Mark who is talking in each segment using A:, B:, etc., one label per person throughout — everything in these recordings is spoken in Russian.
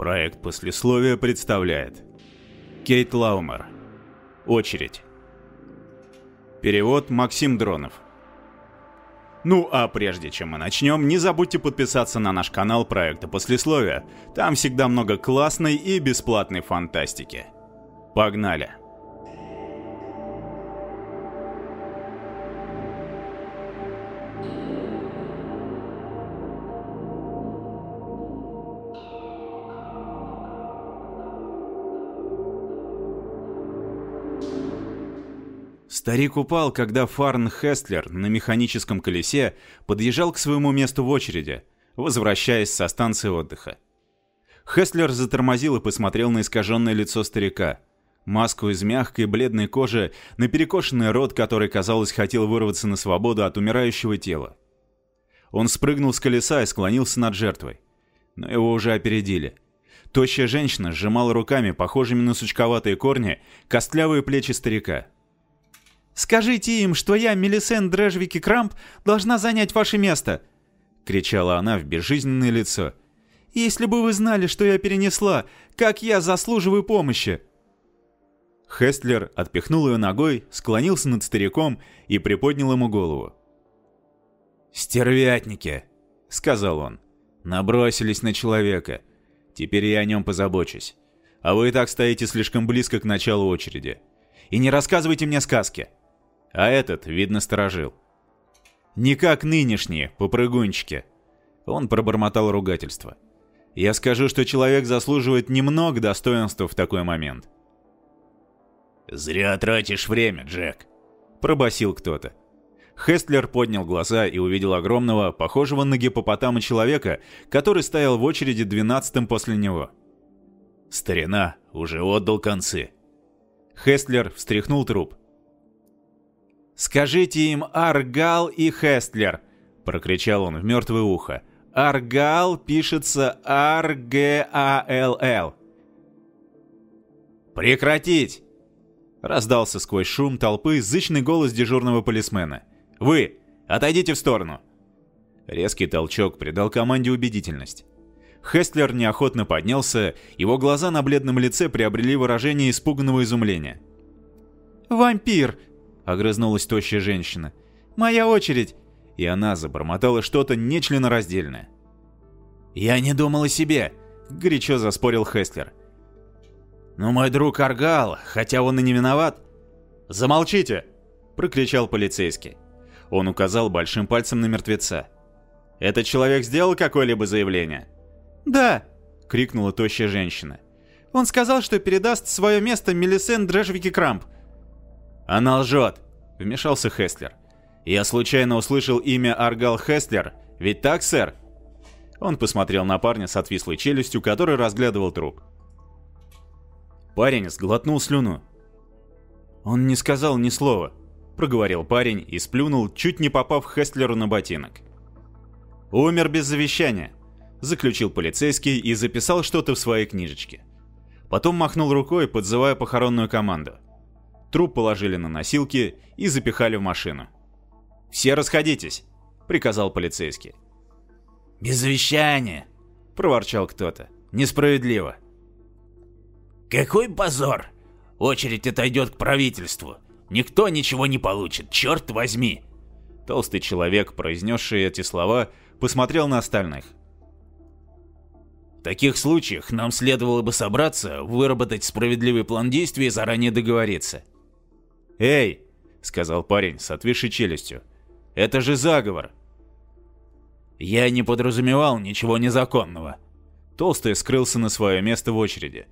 A: Проект послесловия представляет Кейт Лаумер Очередь Перевод Максим Дронов Ну а прежде чем мы начнем, не забудьте подписаться на наш канал проекта Послесловия. Там всегда много классной и бесплатной фантастики. Погнали! Старик упал, когда Фарн Хестлер на механическом колесе подъезжал к своему месту в очереди, возвращаясь со станции отдыха. Хестлер затормозил и посмотрел на искаженное лицо старика. Маску из мягкой бледной кожи, на перекошенный рот, который, казалось, хотел вырваться на свободу от умирающего тела. Он спрыгнул с колеса и склонился над жертвой. Но его уже опередили. Тощая женщина сжимала руками, похожими на сучковатые корни, костлявые плечи старика.
B: «Скажите им, что я, Мелисен Дрежвики Крамп, должна занять ваше место!» — кричала она в безжизненное лицо. «Если бы вы знали, что я перенесла, как я заслуживаю помощи!»
A: Хестлер отпихнул ее ногой, склонился над стариком и приподнял ему голову. «Стервятники!» — сказал он. «Набросились на человека. Теперь я о нем позабочусь. А вы и так стоите слишком близко к началу очереди. И не рассказывайте мне сказки!» А этот, видно, сторожил. «Не как нынешние, попрыгунчики!» Он пробормотал ругательство. «Я скажу, что человек заслуживает немного достоинства в такой момент».
C: «Зря тратишь время, Джек», — пробасил кто-то.
A: Хестлер поднял глаза и увидел огромного, похожего на гипопотама человека, который стоял в очереди двенадцатым после него.
C: Старина уже отдал концы.
A: Хестлер встряхнул труп.
B: «Скажите им Аргал и Хестлер!» — прокричал он в мертвое ухо. «Аргал пишется Ар-Г-А-Л-Л».
A: «Прекратить!» — раздался сквозь шум толпы зычный голос дежурного полисмена. «Вы! Отойдите в сторону!» Резкий толчок придал команде убедительность. Хестлер неохотно поднялся, его глаза на бледном лице приобрели выражение испуганного изумления.
B: «Вампир!» Огрызнулась тощая женщина. «Моя очередь!»
A: И она забормотала что-то нечленораздельное.
C: «Я не думал о себе!» — горячо заспорил Хестлер.
A: «Но мой друг Аргал, хотя он и не виноват...» «Замолчите!» — прокричал полицейский. Он указал большим пальцем на мертвеца. «Этот человек сделал какое-либо заявление?»
B: «Да!»
A: — крикнула тощая женщина.
B: «Он сказал, что передаст свое место Мелисен Дрежвики Крамп.
A: «Она лжет!» — вмешался Хестлер. «Я случайно услышал имя Аргал Хестлер, ведь так, сэр?» Он посмотрел на парня с отвислой челюстью, который разглядывал труп. Парень сглотнул слюну. «Он не сказал ни слова», — проговорил парень и сплюнул, чуть не попав Хестлеру на ботинок. «Умер без завещания», — заключил полицейский и записал что-то в своей книжечке. Потом махнул рукой, подзывая похоронную команду. Труп положили на носилки и запихали в машину. «Все расходитесь!» — приказал полицейский.
C: «Без завещания!» — проворчал кто-то. «Несправедливо!» «Какой позор! Очередь отойдет к правительству. Никто ничего не получит, черт возьми!»
A: Толстый человек, произнесший эти слова, посмотрел на остальных.
C: В таких случаях нам следовало бы собраться, выработать справедливый план действий и заранее договориться.
A: «Эй!» — сказал парень с отвисшей челюстью. «Это же заговор!»
C: «Я не подразумевал ничего незаконного».
A: Толстый скрылся на свое место в очереди.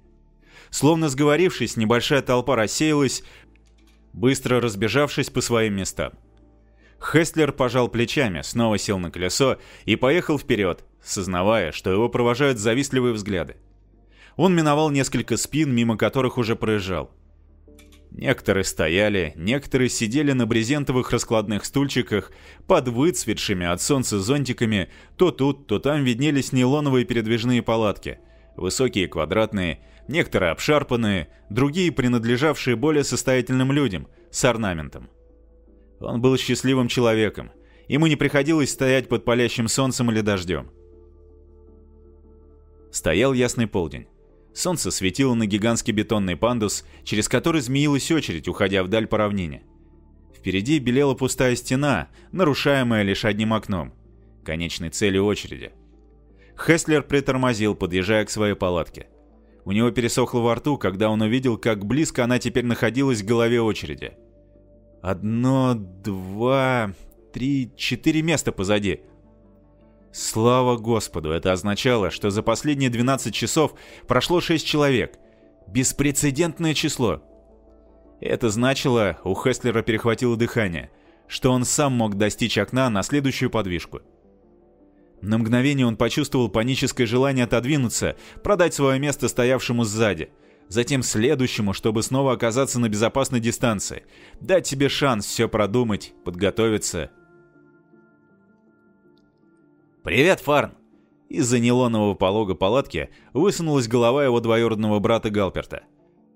A: Словно сговорившись, небольшая толпа рассеялась, быстро разбежавшись по своим местам. Хестлер пожал плечами, снова сел на колесо и поехал вперед, сознавая, что его провожают завистливые взгляды. Он миновал несколько спин, мимо которых уже проезжал. Некоторые стояли, некоторые сидели на брезентовых раскладных стульчиках под выцветшими от солнца зонтиками, то тут, то там виднелись нейлоновые передвижные палатки, высокие квадратные, некоторые обшарпанные, другие принадлежавшие более состоятельным людям, с орнаментом. Он был счастливым человеком, ему не приходилось стоять под палящим солнцем или дождем. Стоял ясный полдень. Солнце светило на гигантский бетонный пандус, через который змеилась очередь, уходя вдаль по равнине. Впереди белела пустая стена, нарушаемая лишь одним окном. Конечной целью очереди. Хеслер притормозил, подъезжая к своей палатке. У него пересохло во рту, когда он увидел, как близко она теперь находилась к голове очереди. Одно, два, три, четыре места позади. Слава Господу, это означало, что за последние 12 часов прошло 6 человек. Беспрецедентное число. Это значило, у Хеслера перехватило дыхание, что он сам мог достичь окна на следующую подвижку. На мгновение он почувствовал паническое желание отодвинуться, продать свое место стоявшему сзади, затем следующему, чтобы снова оказаться на безопасной дистанции, дать себе шанс все продумать, подготовиться. «Привет, Фарн!» Из-за нейлонового полога палатки высунулась голова его двоюродного брата Галперта.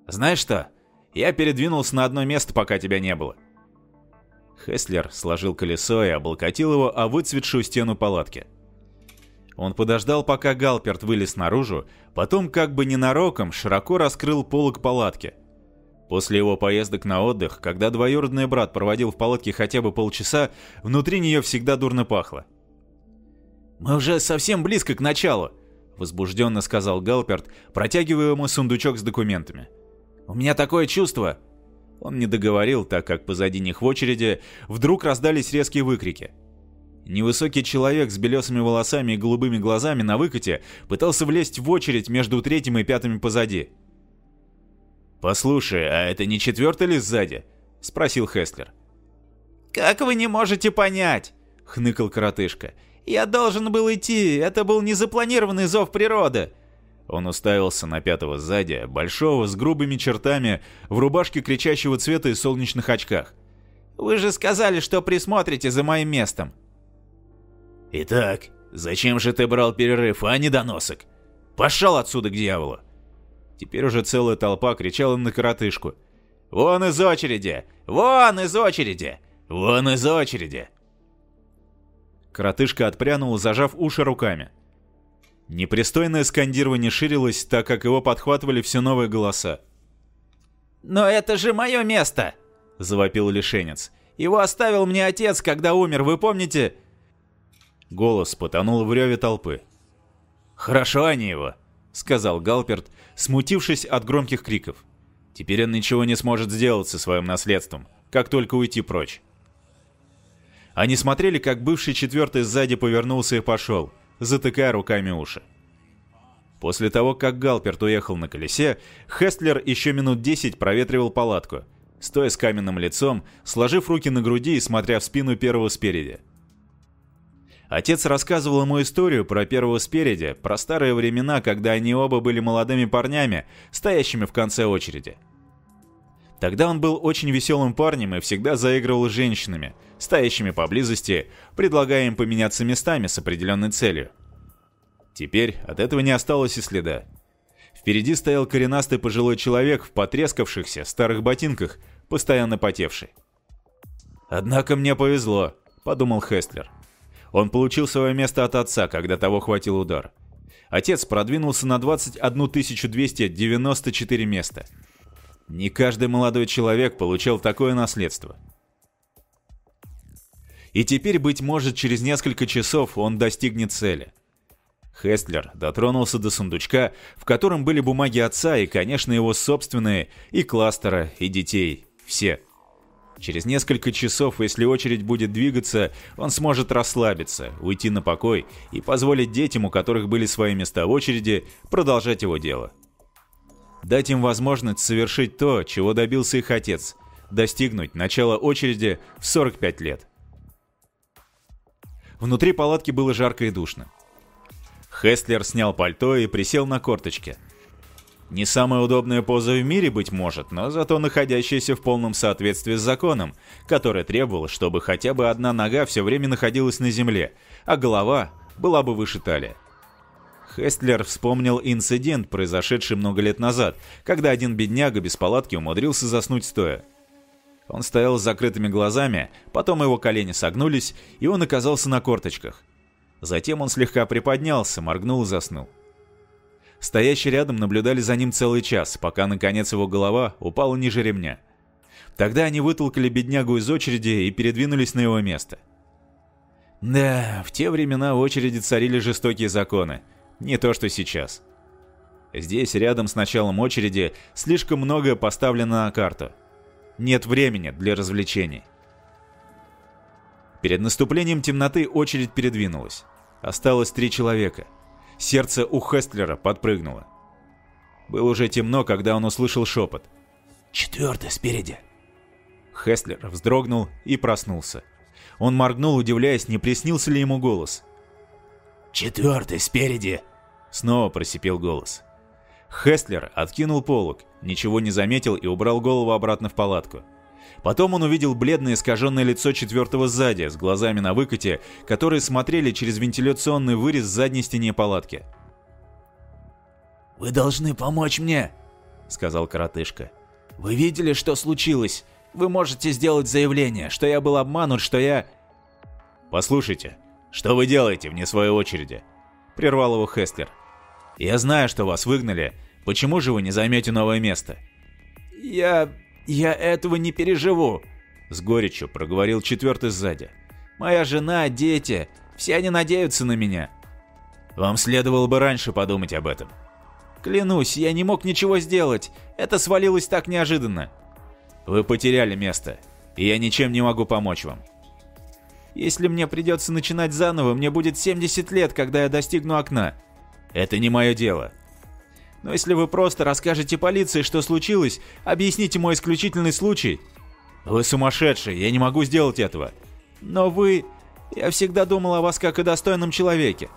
A: «Знаешь что? Я передвинулся на одно место, пока тебя не было». Хеслер сложил колесо и облокотил его о выцветшую стену палатки. Он подождал, пока Галперт вылез наружу, потом как бы ненароком широко раскрыл полог палатки. После его поездок на отдых, когда двоюродный брат проводил в палатке хотя бы полчаса, внутри нее всегда дурно пахло. «Мы уже совсем близко к началу», — возбужденно сказал Галперт, протягивая ему сундучок с документами. «У меня такое чувство...» Он не договорил, так как позади них в очереди вдруг раздались резкие выкрики. Невысокий человек с белесыми волосами и голубыми глазами на выкате пытался влезть в очередь между третьим и пятым позади. «Послушай, а это не четвертый ли сзади?» — спросил Хестлер.
B: «Как вы не можете понять?» — хныкал коротышка. «Я должен был идти, это был незапланированный зов природы!»
A: Он уставился на пятого сзади, большого, с грубыми чертами, в рубашке кричащего цвета и солнечных очках.
B: «Вы же сказали, что присмотрите за моим местом!»
C: «Итак, зачем же ты брал перерыв, а не доносок? Пошел отсюда к дьяволу!»
A: Теперь уже целая толпа кричала на коротышку.
B: «Вон из очереди! Вон из очереди! Вон из очереди!»
A: Коротышка отпрянул, зажав уши руками. Непристойное скандирование ширилось, так как его подхватывали все новые голоса.
B: «Но это же мое место!» – завопил лишенец. «Его оставил мне отец, когда умер, вы помните?»
A: Голос потонул в реве толпы.
C: «Хорошо они его», —
A: сказал Галперт, смутившись от громких криков. «Теперь он ничего не сможет сделать со своим наследством, как только уйти прочь». Они смотрели, как бывший четвертый сзади повернулся и пошел, затыкая руками уши. После того, как Галперт уехал на колесе, Хестлер еще минут десять проветривал палатку, стоя с каменным лицом, сложив руки на груди и смотря в спину первого спереди. Отец рассказывал ему историю про первого спереди, про старые времена, когда они оба были молодыми парнями, стоящими в конце очереди. Тогда он был очень веселым парнем и всегда заигрывал с женщинами, стоящими поблизости, предлагая им поменяться местами с определенной целью. Теперь от этого не осталось и следа. Впереди стоял коренастый пожилой человек в потрескавшихся старых ботинках, постоянно потевший. «Однако мне повезло», — подумал Хестлер. Он получил свое место от отца, когда того хватил удар. Отец продвинулся на 21 294 места. Не каждый молодой человек получал такое наследство. И теперь, быть может, через несколько часов он достигнет цели. Хестлер дотронулся до сундучка, в котором были бумаги отца и, конечно, его собственные, и кластера, и детей. Все. Через несколько часов, если очередь будет двигаться, он сможет расслабиться, уйти на покой и позволить детям, у которых были свои места в очереди, продолжать его дело. Дать им возможность совершить то, чего добился их отец – достигнуть начала очереди в 45 лет. Внутри палатки было жарко и душно. Хестлер снял пальто и присел на корточки – не самая удобная поза в мире, быть может, но зато находящаяся в полном соответствии с законом, который требовал, чтобы хотя бы одна нога все время находилась на земле, а голова была бы выше талии. Хестлер вспомнил инцидент, произошедший много лет назад, когда один бедняга без палатки умудрился заснуть стоя. Он стоял с закрытыми глазами, потом его колени согнулись, и он оказался на корточках. Затем он слегка приподнялся, моргнул и заснул. Стоящие рядом наблюдали за ним целый час, пока наконец его голова упала ниже ремня. Тогда они вытолкали беднягу из очереди и передвинулись на его место. Да, в те времена в очереди царили жестокие законы, не то что сейчас. Здесь, рядом с началом очереди, слишком многое поставлено на карту. Нет времени для развлечений. Перед наступлением темноты очередь передвинулась. Осталось три человека. Сердце у Хестлера подпрыгнуло. Было уже темно, когда он услышал шепот.
C: «Четвертый спереди!»
A: Хестлер вздрогнул и проснулся. Он моргнул, удивляясь, не приснился ли ему голос.
C: «Четвертый спереди!»
A: Снова просипел голос. Хестлер откинул полог, ничего не заметил и убрал голову обратно в палатку. Потом он увидел бледное искаженное лицо четвертого сзади, с глазами на выкате, которые смотрели через вентиляционный вырез задней стене палатки.
C: «Вы должны помочь мне», — сказал коротышка. «Вы видели, что случилось? Вы можете сделать заявление, что я был обманут, что я...»
A: «Послушайте, что вы делаете вне своей очереди?» — прервал его Хестлер. «Я знаю, что вас выгнали. Почему же вы не займете новое место?»
C: «Я... я этого не переживу», —
A: с горечью проговорил четвертый сзади.
C: «Моя жена, дети, все они надеются на меня».
A: «Вам следовало бы раньше подумать об этом».
C: «Клянусь, я не мог ничего сделать. Это свалилось так неожиданно».
A: Вы потеряли место, и я ничем не могу помочь вам.
C: Если мне придется начинать заново, мне будет 70 лет, когда я достигну окна.
A: Это не мое дело.
C: Но если вы просто расскажете полиции, что случилось, объясните мой исключительный случай.
A: Вы сумасшедший, я не могу сделать этого.
C: Но вы... Я всегда думал о вас как о достойном человеке.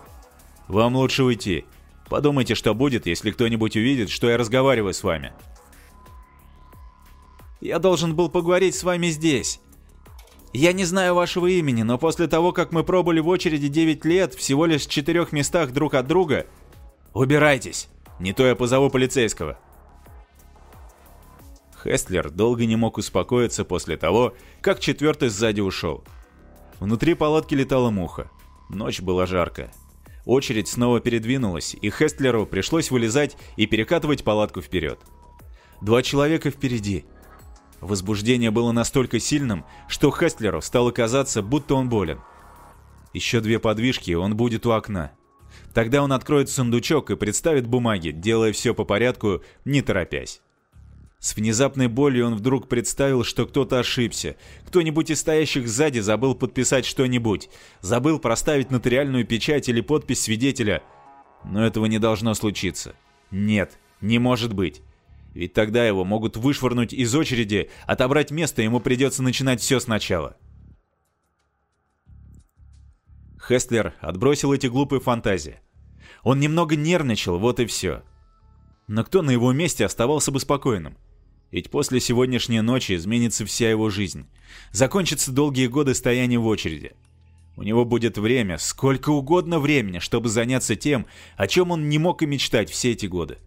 A: Вам лучше уйти. Подумайте, что будет, если кто-нибудь увидит, что я разговариваю с вами.
C: Я должен был поговорить с вами здесь. Я не знаю вашего имени, но после того, как мы пробыли в очереди 9 лет, всего лишь в четырех местах друг от друга...
A: Убирайтесь! Не то я позову полицейского. Хестлер долго не мог успокоиться после того, как четвертый сзади ушел. Внутри палатки летала муха. Ночь была жаркая. Очередь снова передвинулась, и Хестлеру пришлось вылезать и перекатывать палатку вперед. Два человека впереди, Возбуждение было настолько сильным, что Хестлеру стало казаться, будто он болен. Еще две подвижки, и он будет у окна. Тогда он откроет сундучок и представит бумаги, делая все по порядку, не торопясь. С внезапной болью он вдруг представил, что кто-то ошибся. Кто-нибудь из стоящих сзади забыл подписать что-нибудь. Забыл проставить нотариальную печать или подпись свидетеля. Но этого не должно случиться. Нет, не может быть. Ведь тогда его могут вышвырнуть из очереди, отобрать место, ему придется начинать все сначала. Хестлер отбросил эти глупые фантазии. Он немного нервничал, вот и все. Но кто на его месте оставался бы спокойным? Ведь после сегодняшней ночи изменится вся его жизнь. Закончатся долгие годы стояния в очереди. У него будет время, сколько угодно времени, чтобы заняться тем, о чем он не мог и мечтать все эти годы.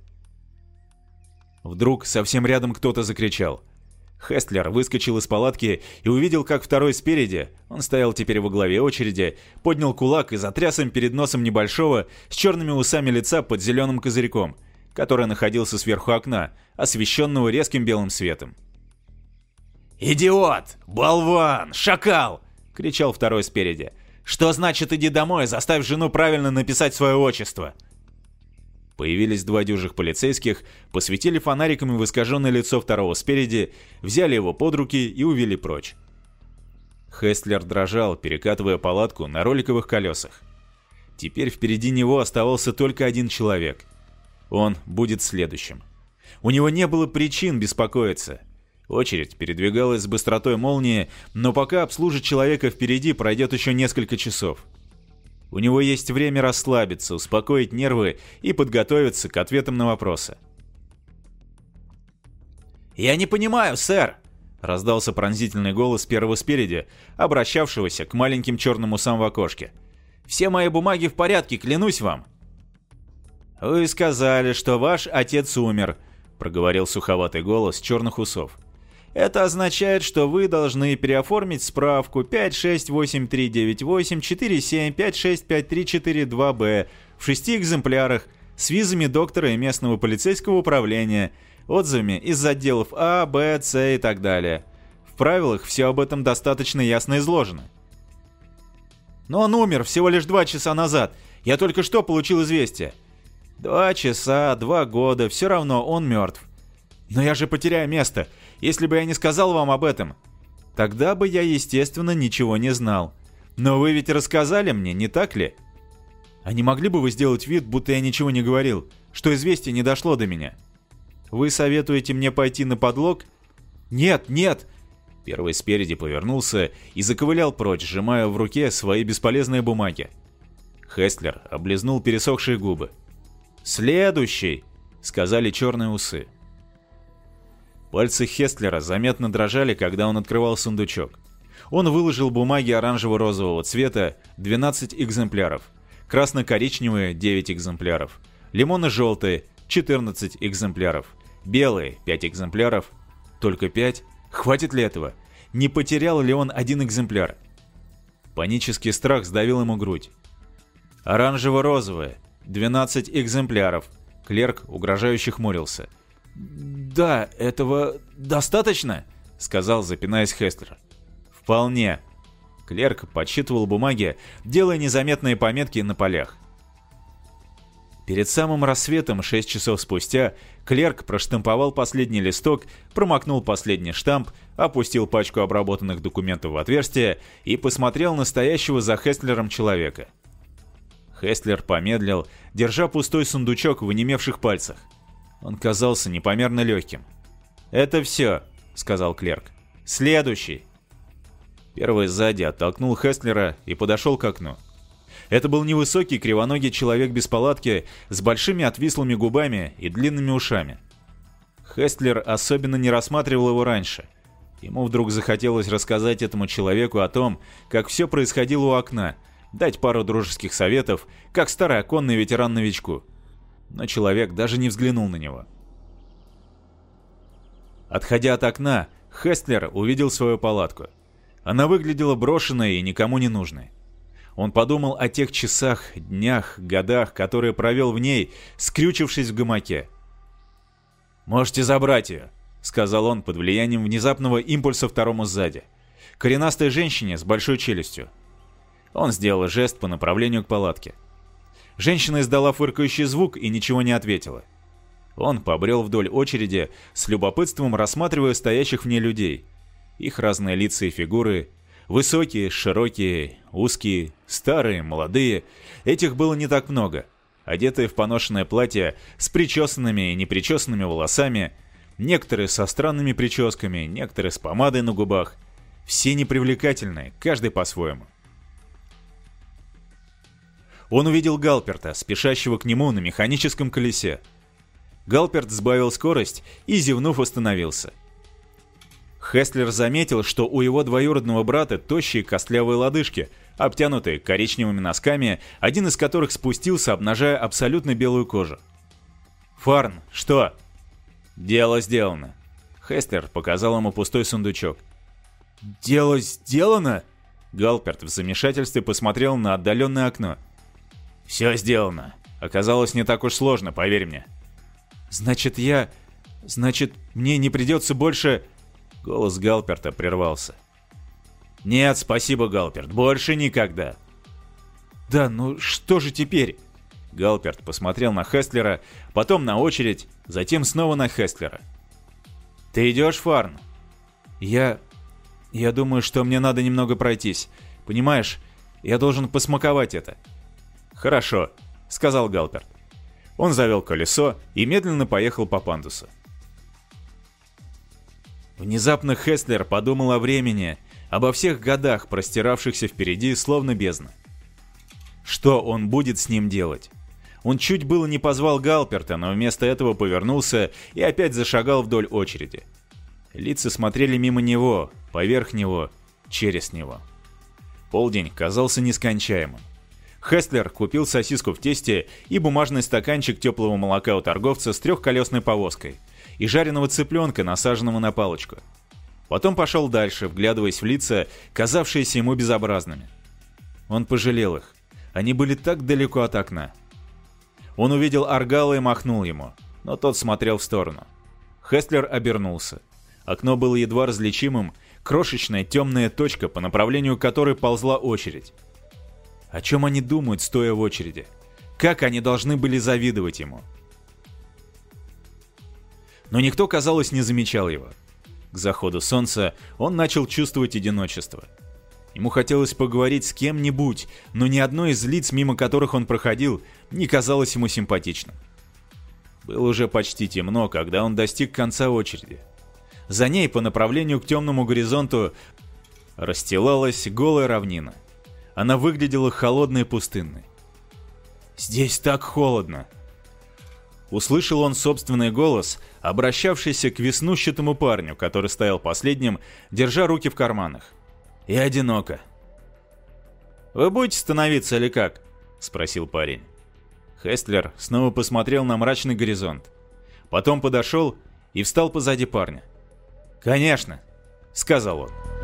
A: Вдруг совсем рядом кто-то закричал. Хестлер выскочил из палатки и увидел, как второй спереди, он стоял теперь во главе очереди, поднял кулак и затряс им перед носом небольшого, с черными усами лица под зеленым козырьком, который находился сверху окна, освещенного резким белым светом.
C: «Идиот! Болван! Шакал!» — кричал второй спереди.
A: «Что значит иди домой, заставь жену правильно написать свое отчество?» Появились два дюжих полицейских, посветили фонариками в искаженное лицо второго спереди, взяли его под руки и увели прочь. Хестлер дрожал, перекатывая палатку на роликовых колесах. Теперь впереди него оставался только один человек. Он будет следующим. У него не было причин беспокоиться. Очередь передвигалась с быстротой молнии, но пока обслужить человека впереди пройдет еще несколько часов. У него есть время расслабиться, успокоить нервы и подготовиться к ответам на вопросы.
C: «Я не понимаю, сэр!»
A: — раздался пронзительный голос первого спереди, обращавшегося к маленьким черным усам в окошке.
C: «Все мои бумаги в порядке, клянусь вам!»
A: «Вы сказали, что ваш отец умер», — проговорил суховатый голос черных усов. Это означает, что вы должны переоформить справку 56839847565342 б в шести экземплярах с визами доктора и местного полицейского управления, отзывами из отделов А, Б, С и так далее. В правилах все об этом достаточно ясно изложено. Но он умер всего лишь два часа назад. Я только что получил известие. Два часа, два года, все равно он мертв. Но я же потеряю место, если бы я не сказал вам об этом. Тогда бы я, естественно, ничего не знал. Но вы ведь рассказали мне, не так ли? А не могли бы вы сделать вид, будто я ничего не говорил, что известие не дошло до меня? Вы советуете мне пойти на подлог? Нет, нет! Первый спереди повернулся и заковылял прочь, сжимая в руке свои бесполезные бумаги. Хестлер облизнул пересохшие губы. «Следующий!» — сказали черные усы. Пальцы Хестлера заметно дрожали, когда он открывал сундучок. Он выложил бумаги оранжево-розового цвета 12 экземпляров, красно-коричневые 9 экземпляров, лимоно-желтые 14 экземпляров, белые 5 экземпляров. Только 5? Хватит ли этого? Не потерял ли он один экземпляр? Панический страх сдавил ему грудь. Оранжево-розовые 12 экземпляров. Клерк угрожающе хмурился. «Да, этого достаточно?» — сказал, запинаясь Хестлер. «Вполне». Клерк подсчитывал бумаги, делая незаметные пометки на полях. Перед самым рассветом, 6 часов спустя, клерк проштамповал последний листок, промокнул последний штамп, опустил пачку обработанных документов в отверстие и посмотрел на стоящего за Хестлером человека. Хестлер помедлил, держа пустой сундучок в онемевших пальцах. Он казался непомерно легким. «Это все», — сказал клерк. «Следующий». Первый сзади оттолкнул Хестлера и подошел к окну. Это был невысокий кривоногий человек без палатки с большими отвислыми губами и длинными ушами. Хестлер особенно не рассматривал его раньше. Ему вдруг захотелось рассказать этому человеку о том, как все происходило у окна, дать пару дружеских советов, как старый оконный ветеран новичку. Но человек даже не взглянул на него. Отходя от окна, Хестлер увидел свою палатку. Она выглядела брошенной и никому не нужной. Он подумал о тех часах, днях, годах, которые провел в ней, скрючившись в гамаке. «Можете забрать ее», — сказал он под влиянием внезапного импульса второму сзади. Коренастой женщине с большой челюстью. Он сделал жест по направлению к палатке. Женщина издала фыркающий звук и ничего не ответила. Он побрел вдоль очереди, с любопытством рассматривая стоящих в ней людей — их разные лица и фигуры. Высокие, широкие, узкие, старые, молодые. Этих было не так много. Одетые в поношенное платье, с причесанными и непричесанными волосами. Некоторые со странными прическами, некоторые с помадой на губах. Все непривлекательные, каждый по-своему. Он увидел Галперта, спешащего к нему на механическом колесе. Галперт сбавил скорость и, зевнув, остановился. Хестлер заметил, что у его двоюродного брата тощие костлявые лодыжки, обтянутые коричневыми носками, один из которых спустился, обнажая абсолютно белую кожу. «Фарн, что?» «Дело сделано». Хестлер показал ему пустой сундучок. «Дело сделано?» Галперт в замешательстве посмотрел на отдаленное окно. «Все сделано. Оказалось не так уж сложно, поверь мне». «Значит, я... Значит, мне не придется больше...» Голос Галперта прервался. «Нет, спасибо, Галперт, больше никогда!» «Да, ну что же теперь?» Галперт посмотрел на Хестлера, потом на очередь, затем снова на Хестлера. «Ты идешь, Фарн?» «Я... я думаю, что мне надо немного пройтись. Понимаешь, я должен посмаковать это». «Хорошо», — сказал Галперт. Он завел колесо и медленно поехал по пандусу. Внезапно Хестлер подумал о времени, обо всех годах, простиравшихся впереди, словно бездна. Что он будет с ним делать? Он чуть было не позвал Галперта, но вместо этого повернулся и опять зашагал вдоль очереди. Лица смотрели мимо него, поверх него, через него. Полдень казался нескончаемым. Хестлер купил сосиску в тесте и бумажный стаканчик теплого молока у торговца с трехколесной повозкой – и жареного цыпленка, насаженного на палочку. Потом пошел дальше, вглядываясь в лица, казавшиеся ему безобразными. Он пожалел их. Они были так далеко от окна. Он увидел Аргала и махнул ему, но тот смотрел в сторону. Хестлер обернулся. Окно было едва различимым, крошечная темная точка, по направлению которой ползла очередь. О чем они думают, стоя в очереди? Как они должны были завидовать ему? Но никто, казалось, не замечал его. К заходу солнца он начал чувствовать одиночество. Ему хотелось поговорить с кем-нибудь, но ни одно из лиц, мимо которых он проходил, не казалось ему симпатичным. Было уже почти темно, когда он достиг конца очереди. За ней, по направлению к темному горизонту, расстилалась голая равнина. Она выглядела холодной и пустынной. «Здесь так холодно!» Услышал он собственный голос, обращавшийся к веснущатому парню, который стоял последним, держа руки в карманах. «И одиноко». «Вы будете становиться или как?» — спросил парень. Хестлер снова посмотрел на мрачный горизонт. Потом подошел и встал позади парня. «Конечно», — сказал он.